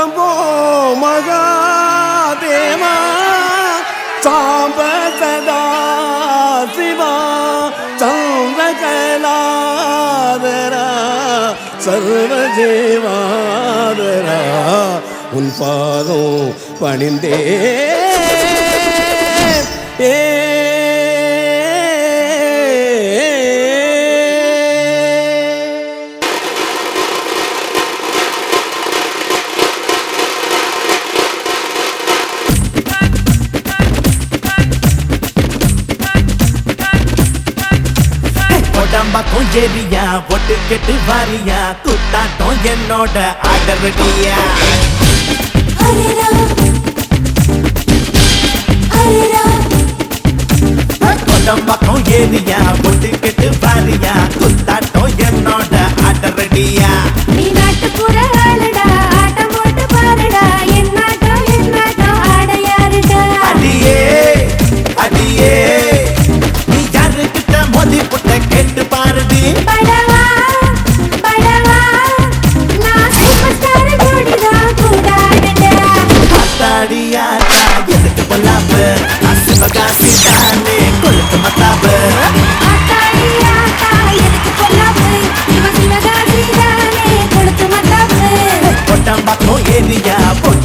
சம்போ மகாதேவா சாம்ப சதா சிவா சந்திர கலாதரா சர்வஜேவாதரா உன் பாதம் பணிந்தே. ஏ இருக்கும் எரியா ஒட்டு கெட்டு வாரியா குத்தாட்டம் என்னோட ஆடர்டியா பக்கம் ஏரியா ஒட்டு கெட்டு வாரியா.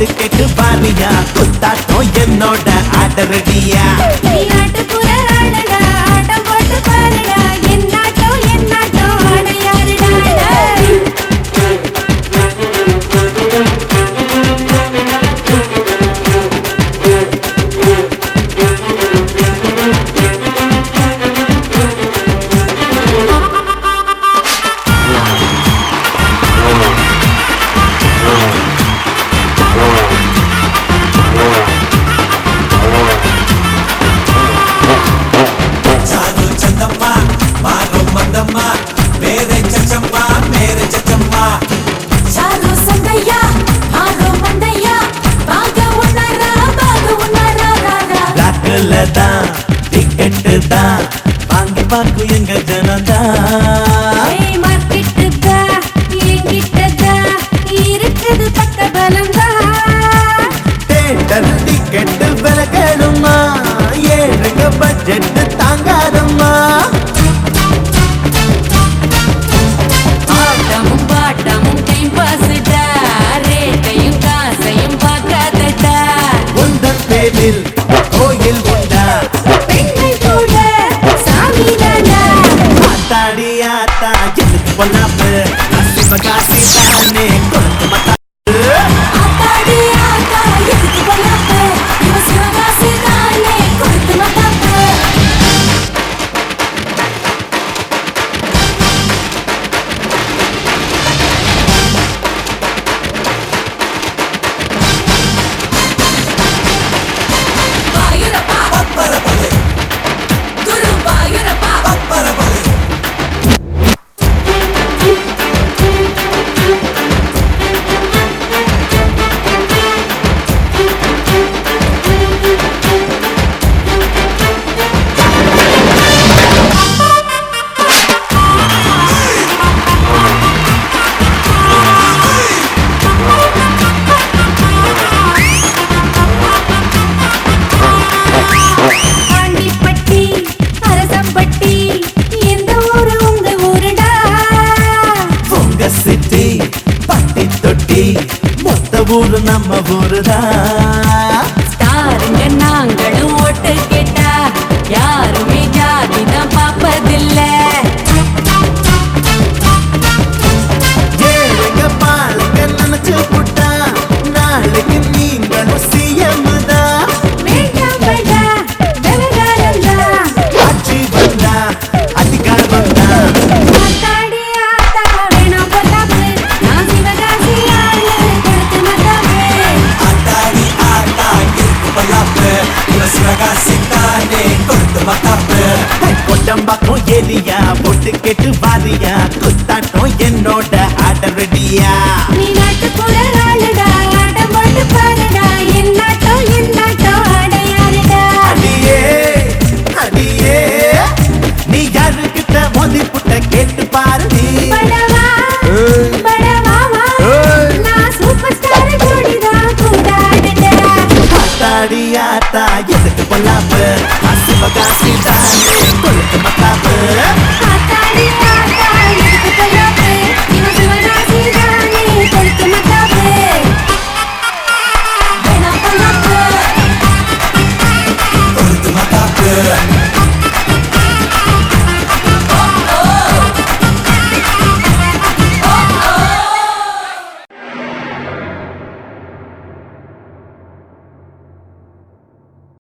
இது கேட்டு பாரியா குத்தாட்டம் என்னோட ஆர்டர் ரெடியா டிக்கெட்டு தான். வாங்கி பார்க்கும் எங்க ஜனதா டிக்கெட்டு விலகணுமா ஏழுங்க பட்ஜெட்டு தாங்காது? Magazine பட்டி தொட்டி. மொத்த ஊரு நம்ம ஊருதான். ஏரியா பொட்டு கெட்டு பாரியா குத்தாட்டம் என்னோட ஆர்டர் ரெடியா? நீ நாட்டு கூட ஆளுடா ஆட்டம் போட்டு பாருடா. என்னாட்டம் என்னாட்டம் ஆடையாருடா. அடியே அடியே நீ யாருக்கிட்ட மோதி புட்ட எதுக்கு பொல்லாப்பு அசுபகாசி தானே. my poppin'.